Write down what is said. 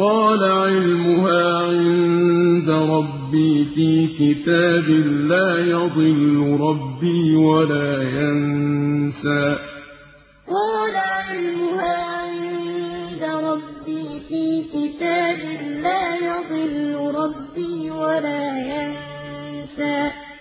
قال علمها عند ربي في كتاب لا يضل ربي ولا ينسى. قال علمها عند ربي في كتاب لا يضل ربي ولا ينسى.